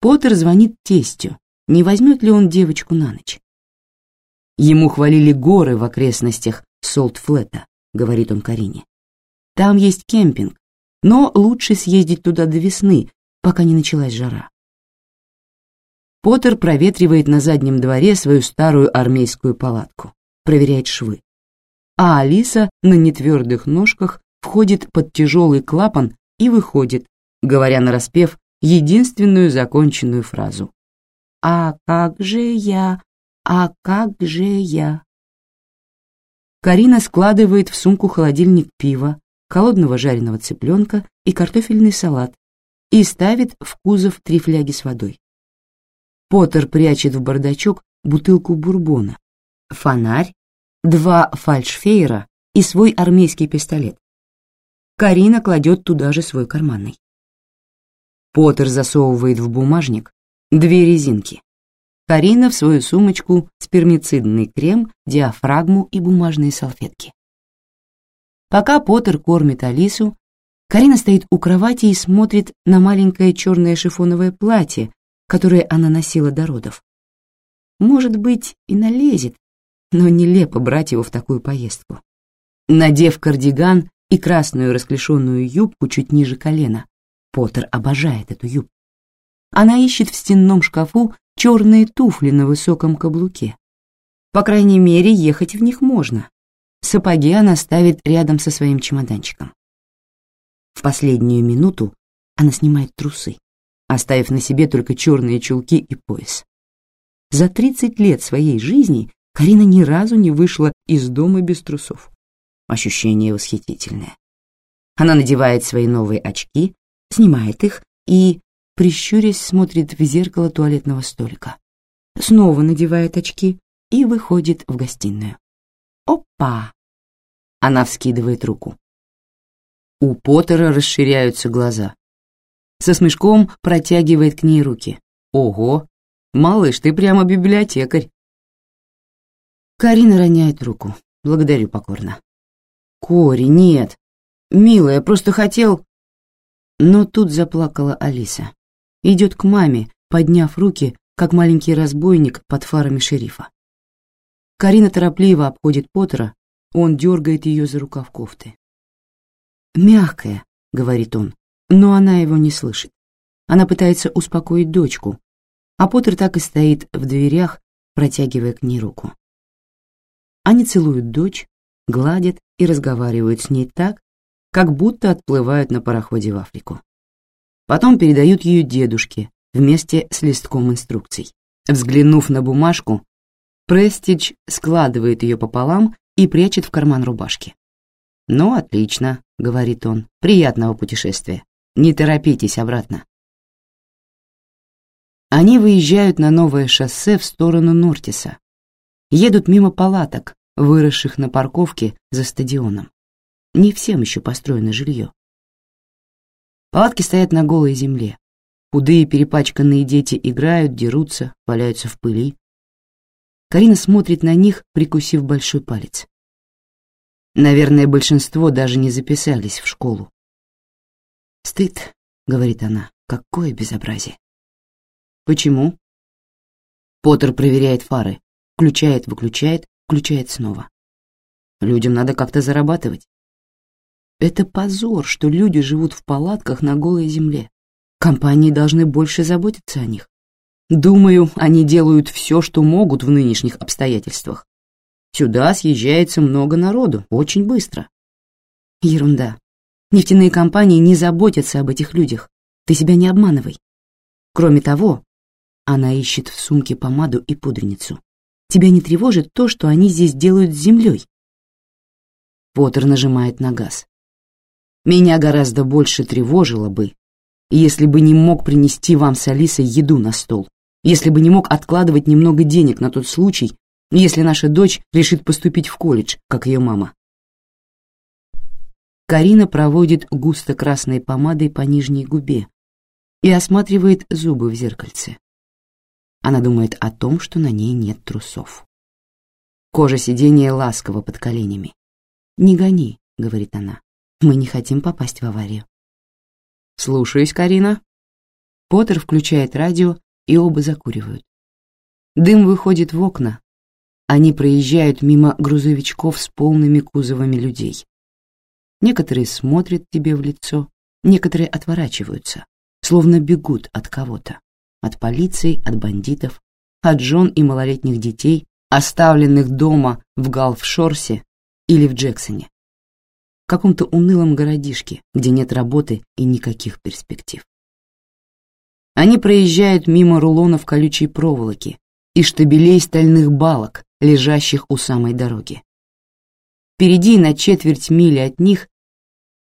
Поттер звонит тестю, не возьмет ли он девочку на ночь. Ему хвалили горы в окрестностях Солт-Флета, говорит он Карине. Там есть кемпинг, но лучше съездить туда до весны, пока не началась жара. Поттер проветривает на заднем дворе свою старую армейскую палатку, проверяет швы. А Алиса на нетвердых ножках входит под тяжелый клапан и выходит, говоря нараспев единственную законченную фразу. «А как же я? А как же я?» Карина складывает в сумку холодильник пива, холодного жареного цыпленка и картофельный салат и ставит в кузов три фляги с водой. Поттер прячет в бардачок бутылку бурбона, фонарь, два фальшфейера и свой армейский пистолет. Карина кладет туда же свой карманный. Поттер засовывает в бумажник две резинки. Карина в свою сумочку спермицидный крем, диафрагму и бумажные салфетки. Пока Поттер кормит Алису, Карина стоит у кровати и смотрит на маленькое черное шифоновое платье, которое она носила до родов. Может быть, и налезет, но нелепо брать его в такую поездку. Надев кардиган, и красную расклешенную юбку чуть ниже колена. Поттер обожает эту юбку. Она ищет в стенном шкафу черные туфли на высоком каблуке. По крайней мере, ехать в них можно. Сапоги она ставит рядом со своим чемоданчиком. В последнюю минуту она снимает трусы, оставив на себе только черные чулки и пояс. За 30 лет своей жизни Карина ни разу не вышла из дома без трусов. Ощущение восхитительное. Она надевает свои новые очки, снимает их и, прищурясь, смотрит в зеркало туалетного столика. Снова надевает очки и выходит в гостиную. Опа! Она вскидывает руку. У Поттера расширяются глаза. Со смешком протягивает к ней руки. Ого! Малыш, ты прямо библиотекарь. Карина роняет руку. Благодарю покорно. Кори, нет. Милая, просто хотел... Но тут заплакала Алиса. Идет к маме, подняв руки, как маленький разбойник под фарами шерифа. Карина торопливо обходит Поттера, он дергает ее за рукав кофты. «Мягкая», — говорит он, но она его не слышит. Она пытается успокоить дочку, а Поттер так и стоит в дверях, протягивая к ней руку. Они целуют дочь, гладят и разговаривают с ней так, как будто отплывают на пароходе в Африку. Потом передают ее дедушке вместе с листком инструкций. Взглянув на бумажку, Престидж складывает ее пополам и прячет в карман рубашки. «Ну, отлично», — говорит он, — «приятного путешествия. Не торопитесь обратно». Они выезжают на новое шоссе в сторону Нортиса, едут мимо палаток, выросших на парковке за стадионом. Не всем еще построено жилье. Палатки стоят на голой земле. Худые перепачканные дети играют, дерутся, валяются в пыли. Карина смотрит на них, прикусив большой палец. Наверное, большинство даже не записались в школу. «Стыд», — говорит она, — «какое безобразие». «Почему?» Поттер проверяет фары, включает, выключает, включает снова. Людям надо как-то зарабатывать. Это позор, что люди живут в палатках на голой земле. Компании должны больше заботиться о них. Думаю, они делают все, что могут в нынешних обстоятельствах. Сюда съезжается много народу, очень быстро. Ерунда. Нефтяные компании не заботятся об этих людях. Ты себя не обманывай. Кроме того, она ищет в сумке помаду и пудреницу. Тебя не тревожит то, что они здесь делают с землей? Поттер нажимает на газ. Меня гораздо больше тревожило бы, если бы не мог принести вам с Алисой еду на стол, если бы не мог откладывать немного денег на тот случай, если наша дочь решит поступить в колледж, как ее мама. Карина проводит густо красной помадой по нижней губе и осматривает зубы в зеркальце. Она думает о том, что на ней нет трусов. Кожа сиденья ласково под коленями. «Не гони», — говорит она, — «мы не хотим попасть в аварию». «Слушаюсь, Карина». Поттер включает радио, и оба закуривают. Дым выходит в окна, они проезжают мимо грузовичков с полными кузовами людей. Некоторые смотрят тебе в лицо, некоторые отворачиваются, словно бегут от кого-то. От полиции, от бандитов, от жен и малолетних детей, оставленных дома в Галфшорсе или в Джексоне. В каком-то унылом городишке, где нет работы и никаких перспектив. Они проезжают мимо рулонов колючей проволоки и штабелей стальных балок, лежащих у самой дороги. Впереди, на четверть мили от них,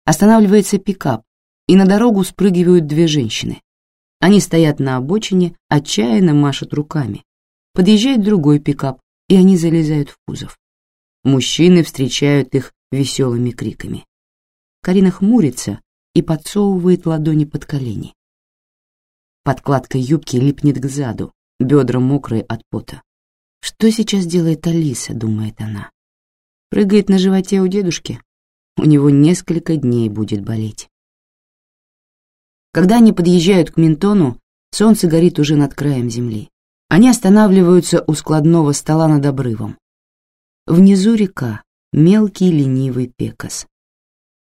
останавливается пикап, и на дорогу спрыгивают две женщины. Они стоят на обочине, отчаянно машут руками. Подъезжает другой пикап, и они залезают в кузов. Мужчины встречают их веселыми криками. Карина хмурится и подсовывает ладони под колени. Подкладка юбки липнет к заду, бедра мокрые от пота. Что сейчас делает Алиса, думает она. Прыгает на животе у дедушки. У него несколько дней будет болеть. Когда они подъезжают к Ментону, солнце горит уже над краем земли. Они останавливаются у складного стола над обрывом. Внизу река, мелкий ленивый пекас.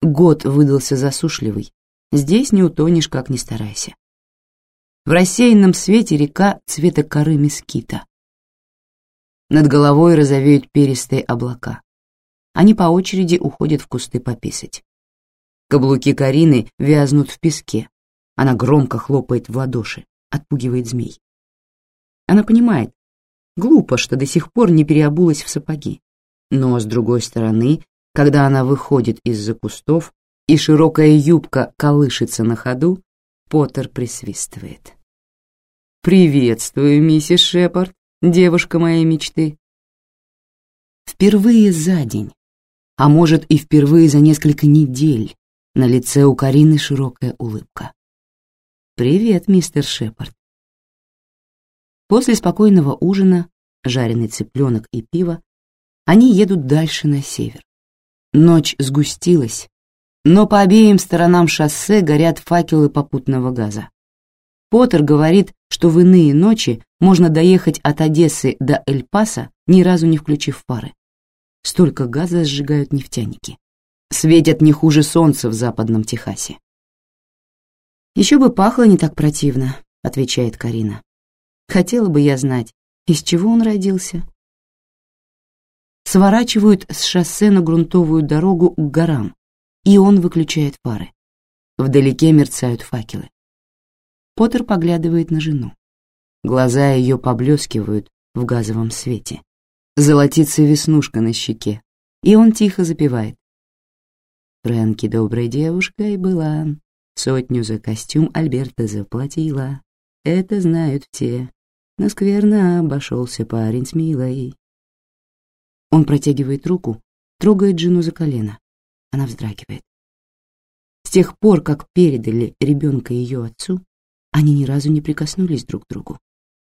Год выдался засушливый. Здесь не утонешь, как ни старайся. В рассеянном свете река цвета коры мескита. Над головой розовеют перистые облака. Они по очереди уходят в кусты пописать. Каблуки Карины вязнут в песке. Она громко хлопает в ладоши, отпугивает змей. Она понимает, глупо, что до сих пор не переобулась в сапоги. Но, с другой стороны, когда она выходит из-за кустов и широкая юбка колышется на ходу, Поттер присвистывает. «Приветствую, миссис Шепард девушка моей мечты. Впервые за день, а может и впервые за несколько недель, на лице у Карины широкая улыбка. «Привет, мистер Шепард». После спокойного ужина, жареный цыпленок и пиво, они едут дальше на север. Ночь сгустилась, но по обеим сторонам шоссе горят факелы попутного газа. Поттер говорит, что в иные ночи можно доехать от Одессы до Эль-Паса, ни разу не включив фары. Столько газа сжигают нефтяники. Светят не хуже солнца в западном Техасе. «Еще бы пахло не так противно», — отвечает Карина. «Хотела бы я знать, из чего он родился». Сворачивают с шоссе на грунтовую дорогу к горам, и он выключает фары. Вдалеке мерцают факелы. Поттер поглядывает на жену. Глаза ее поблескивают в газовом свете. Золотится веснушка на щеке, и он тихо запевает. Фрэнки доброй девушкой была, сотню за костюм Альберта заплатила. Это знают все, но скверно обошелся парень с милой. Он протягивает руку, трогает жену за колено. Она вздрагивает. С тех пор, как передали ребенка ее отцу, они ни разу не прикоснулись друг к другу.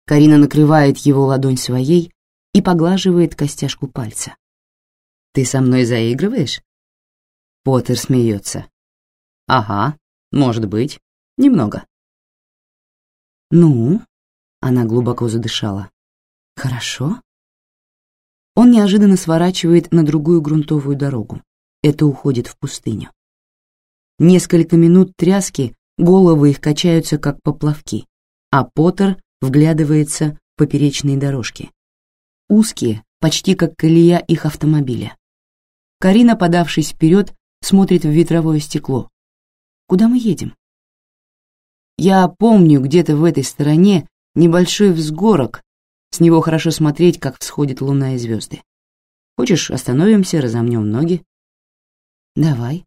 Карина накрывает его ладонь своей и поглаживает костяшку пальца. «Ты со мной заигрываешь?» Поттер смеется. «Ага, может быть, немного». «Ну?» — она глубоко задышала. «Хорошо?» Он неожиданно сворачивает на другую грунтовую дорогу. Это уходит в пустыню. Несколько минут тряски головы их качаются, как поплавки, а Поттер вглядывается в поперечные дорожки. Узкие, почти как колея их автомобиля. Карина, подавшись вперед, смотрит в ветровое стекло. Куда мы едем? Я помню, где-то в этой стороне небольшой взгорок, с него хорошо смотреть, как всходит луна и звезды. Хочешь, остановимся, разомнем ноги? Давай.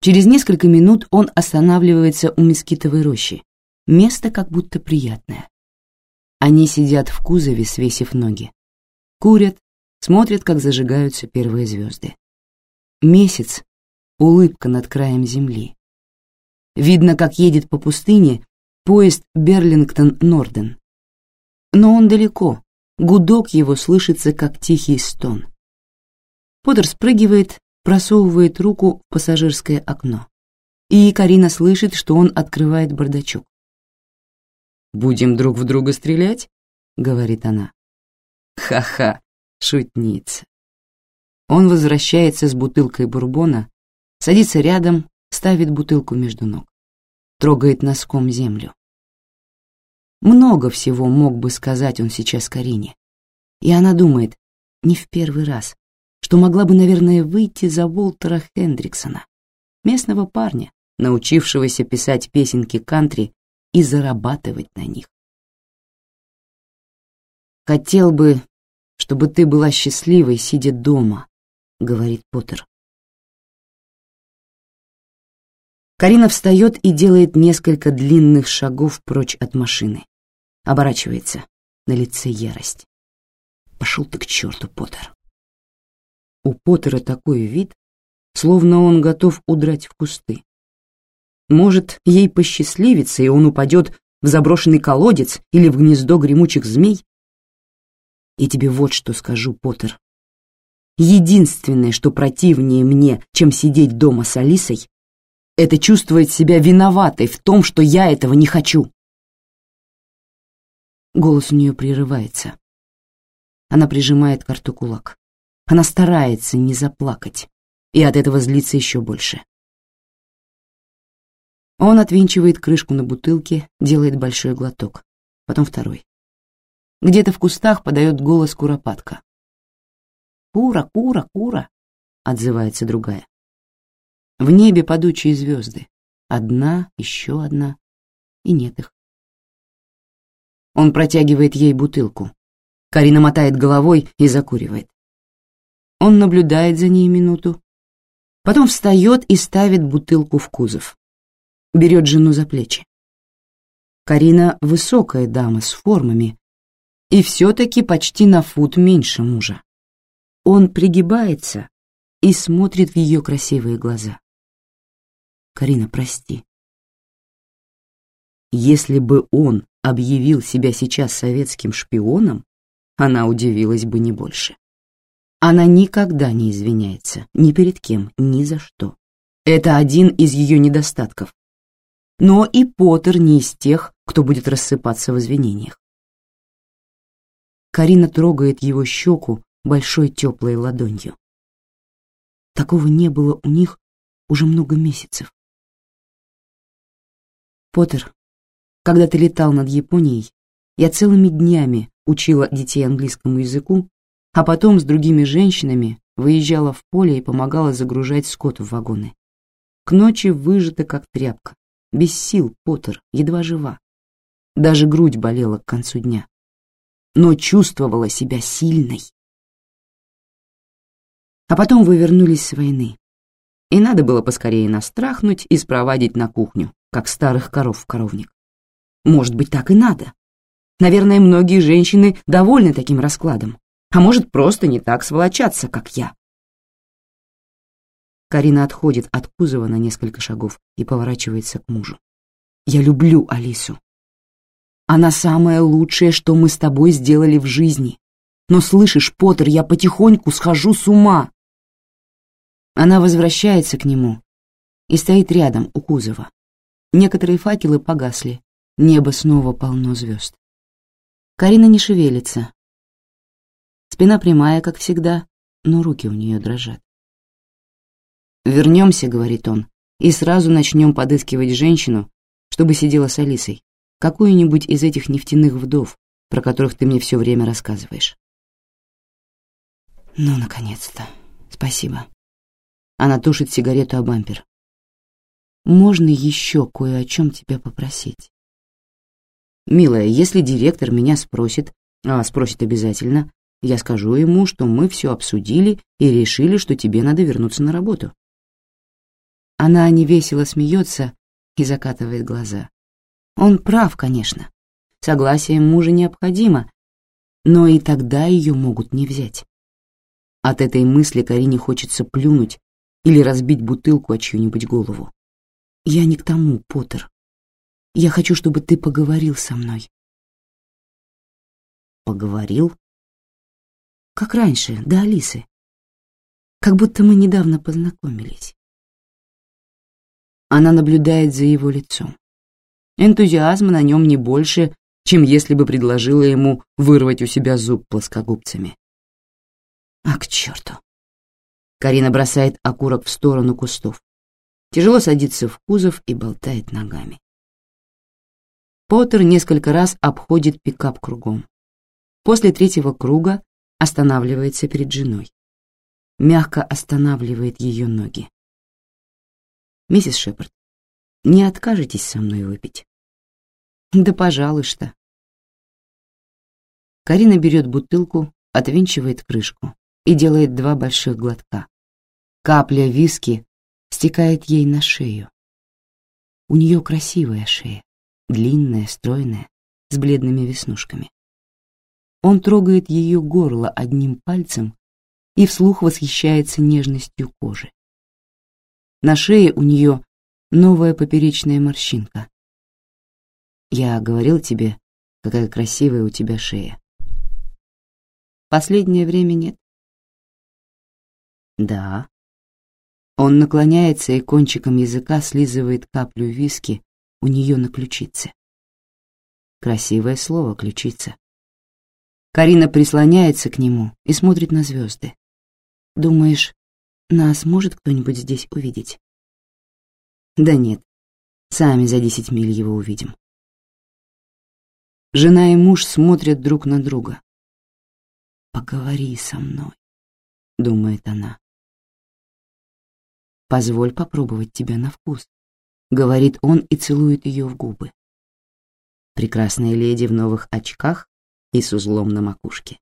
Через несколько минут он останавливается у мескитовой рощи. Место как будто приятное. Они сидят в кузове, свесив ноги. Курят, смотрят, как зажигаются первые звезды. Месяц — улыбка над краем земли. Видно, как едет по пустыне поезд Берлингтон-Норден. Но он далеко, гудок его слышится, как тихий стон. Поттер спрыгивает, просовывает руку в пассажирское окно. И Карина слышит, что он открывает бардачок. «Будем друг в друга стрелять?» — говорит она. «Ха-ха, шутница». Он возвращается с бутылкой бурбона, садится рядом, ставит бутылку между ног, трогает носком землю. Много всего мог бы сказать он сейчас Карине. И она думает, не в первый раз, что могла бы, наверное, выйти за Волтера Хендриксона, местного парня, научившегося писать песенки кантри и зарабатывать на них. «Хотел бы, чтобы ты была счастливой, сидя дома», — говорит Поттер. Карина встает и делает несколько длинных шагов прочь от машины. Оборачивается, на лице ярость. Пошел ты к черту, Поттер. У Поттера такой вид, словно он готов удрать в кусты. Может, ей посчастливится, и он упадет в заброшенный колодец или в гнездо гремучих змей? И тебе вот что скажу, Поттер. Единственное, что противнее мне, чем сидеть дома с Алисой, это чувствовать себя виноватой в том, что я этого не хочу. Голос у нее прерывается. Она прижимает к рту кулак. Она старается не заплакать, и от этого злится еще больше. Он отвинчивает крышку на бутылке, делает большой глоток, потом второй. Где-то в кустах подает голос куропатка. «Кура, кура, кура!» — отзывается другая. В небе падучие звезды. Одна, еще одна, и нет их. Он протягивает ей бутылку. Карина мотает головой и закуривает. Он наблюдает за ней минуту, потом встает и ставит бутылку в кузов берет жену за плечи. Карина высокая дама с формами и все-таки почти на фут меньше мужа. Он пригибается и смотрит в ее красивые глаза. Карина, прости. Если бы он объявил себя сейчас советским шпионом, она удивилась бы не больше. Она никогда не извиняется ни перед кем, ни за что. Это один из ее недостатков но и Поттер не из тех, кто будет рассыпаться в извинениях. Карина трогает его щеку большой теплой ладонью. Такого не было у них уже много месяцев. Поттер, когда ты летал над Японией, я целыми днями учила детей английскому языку, а потом с другими женщинами выезжала в поле и помогала загружать скот в вагоны. К ночи выжата как тряпка, без сил, Поттер, едва жива. Даже грудь болела к концу дня. Но чувствовала себя сильной. А потом вы вернулись с войны. И надо было поскорее нас страхнуть и спровадить на кухню, как старых коров в коровник. Может быть, так и надо. Наверное, многие женщины довольны таким раскладом. А может, просто не так сволочаться, как я. Карина отходит от кузова на несколько шагов и поворачивается к мужу. «Я люблю Алису. Она самое лучшее, что мы с тобой сделали в жизни. Но слышишь, Поттер, я потихоньку схожу с ума». Она возвращается к нему и стоит рядом у кузова. Некоторые факелы погасли, небо снова полно звезд. Карина не шевелится. Спина прямая, как всегда, но руки у нее дрожат. «Вернемся», — говорит он, «и сразу начнем подыскивать женщину, чтобы сидела с Алисой, какую-нибудь из этих нефтяных вдов, про которых ты мне все время рассказываешь. Ну, наконец-то. Спасибо. Она тушит сигарету о бампер. Можно еще кое о чем тебя попросить? Милая, если директор меня спросит, а спросит обязательно, я скажу ему, что мы все обсудили и решили, что тебе надо вернуться на работу. Она невесело смеется и закатывает глаза. Он прав, конечно. Согласие мужа необходимо, но и тогда ее могут не взять. От этой мысли Карине хочется плюнуть или разбить бутылку о чью-нибудь голову. Я не к тому, Поттер. Я хочу, чтобы ты поговорил со мной. Поговорил? Как раньше, до Алисы. Как будто мы недавно познакомились. Она наблюдает за его лицом. Энтузиазма на нем не больше, чем если бы предложила ему вырвать у себя зуб плоскогубцами. А к черту. Карина бросает окурок в сторону кустов. Тяжело садится в кузов и болтает ногами. Поттер несколько раз обходит пикап кругом. После третьего круга останавливается перед женой. Мягко останавливает ее ноги. «Миссис Шепард, не откажетесь со мной выпить?» «Да, пожалуй, что». Карина берет бутылку, отвинчивает крышку и делает два больших глотка. Капля виски стекает ей на шею. У нее красивая шея, длинная, стройная, с бледными веснушками. Он трогает ее горло одним пальцем и вслух восхищается нежностью кожи. На шее у нее новая поперечная морщинка. Я говорил тебе, какая красивая у тебя шея. Последнее время нет. Да, он наклоняется и кончиком языка слизывает каплю виски у нее на ключице. Красивое слово «ключица». Карина прислоняется к нему и смотрит на звезды. «Думаешь, нас может кто-нибудь здесь увидеть?» «Да нет, сами за десять миль его увидим». Жена и муж смотрят друг на друга. «Поговори со мной», — думает она. «Позволь попробовать тебя на вкус», — говорит он и целует ее в губы. Прекрасная леди в новых очках и с узлом на макушке.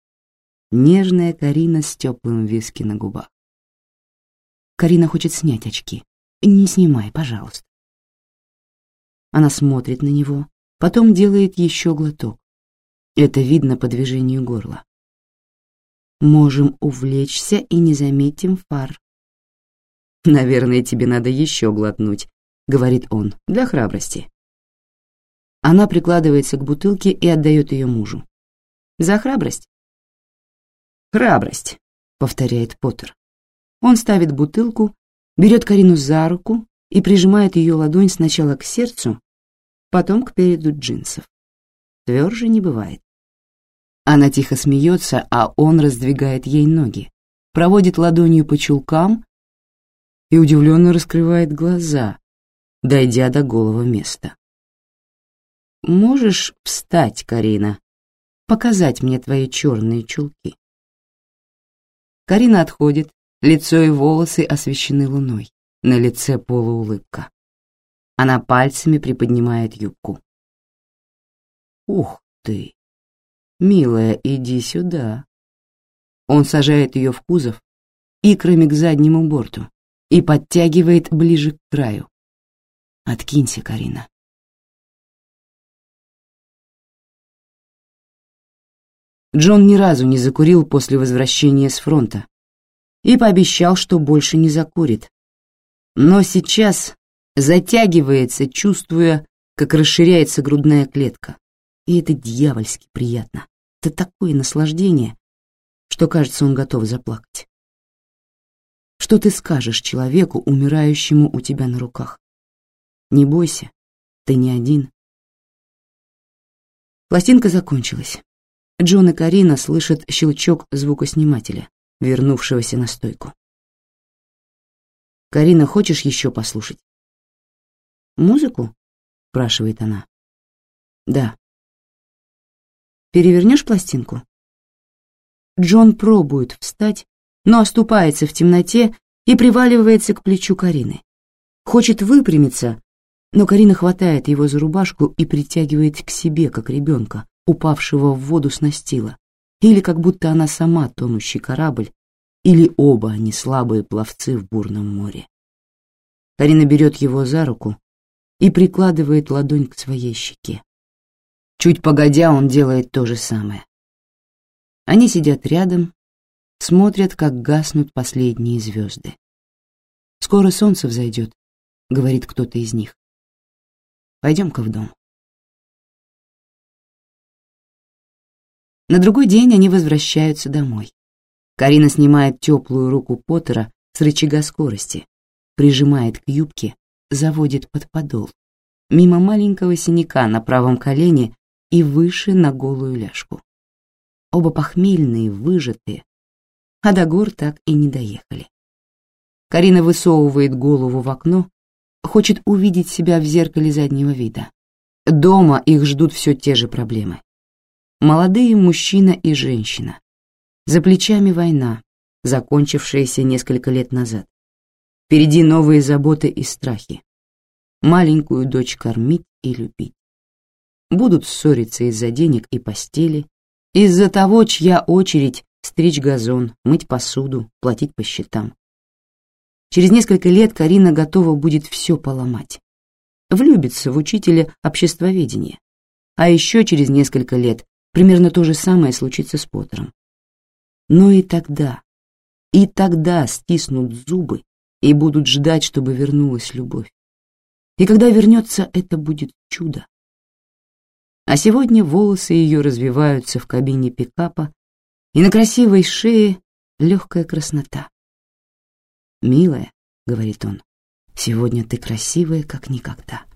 Нежная Карина с теплым виски на губах. Карина хочет снять очки. «Не снимай, пожалуйста». Она смотрит на него, потом делает еще глоток. Это видно по движению горла. Можем увлечься и не заметим фар. «Наверное, тебе надо еще глотнуть», — говорит он, — «для храбрости». Она прикладывается к бутылке и отдает ее мужу. «За храбрость?» «Храбрость», — повторяет Поттер. Он ставит бутылку, берет Карину за руку и прижимает ее ладонь сначала к сердцу, потом к переду джинсов. Тверже не бывает. Она тихо смеется, а он раздвигает ей ноги, проводит ладонью по чулкам и удивленно раскрывает глаза, дойдя до голого места. «Можешь встать, Карина, показать мне твои черные чулки?» Карина отходит, лицо и волосы освещены луной, на лице полуулыбка. Она пальцами приподнимает юбку. «Ух ты! Милая, иди сюда!» Он сажает ее в кузов, икрами к заднему борту, и подтягивает ближе к краю. Откинься, Карина. Джон ни разу не закурил после возвращения с фронта и пообещал, что больше не закурит. Но сейчас затягивается, чувствуя, как расширяется грудная клетка. И это дьявольски приятно. Это такое наслаждение, что, кажется, он готов заплакать. Что ты скажешь человеку, умирающему у тебя на руках? Не бойся, ты не один. Пластинка закончилась. Джон и Карина слышат щелчок звукоснимателя, вернувшегося на стойку. «Карина, хочешь еще послушать?» «Музыку?» — спрашивает она. «Да». «Перевернешь пластинку?» Джон пробует встать, но оступается в темноте и приваливается к плечу Карины. Хочет выпрямиться, но Карина хватает его за рубашку и притягивает к себе, как ребенка, упавшего в воду с настила, или как будто она сама тонущий корабль, или оба они слабые пловцы в бурном море. Карина берет его за руку и прикладывает ладонь к своей щеке. Чуть погодя, он делает то же самое. Они сидят рядом, смотрят, как гаснут последние звезды. «Скоро солнце взойдет», — говорит кто-то из них. «Пойдем-ка в дом». На другой день они возвращаются домой. Карина снимает теплую руку Поттера с рычага скорости, прижимает к юбке, заводит под подол, мимо маленького синяка на правом колене и выше на голую ляжку. Оба похмельные, выжатые, а до гор так и не доехали. Карина высовывает голову в окно, хочет увидеть себя в зеркале заднего вида. Дома их ждут все те же проблемы. Молодые мужчина и женщина. За плечами война, закончившаяся несколько лет назад. Впереди новые заботы и страхи. Маленькую дочь кормить и любить будут ссориться из-за денег и постели, из-за того, чья очередь стричь газон, мыть посуду, платить по счетам. Через несколько лет Карина готова будет все поломать. Влюбится в учителя обществоведения. А еще через несколько лет примерно то же самое случится с Поттером. Но и тогда, и тогда стиснут зубы и будут ждать, чтобы вернулась любовь. И когда вернется, это будет чудо а сегодня волосы ее развиваются в кабине пикапа, и на красивой шее легкая краснота. «Милая», — говорит он, — «сегодня ты красивая, как никогда».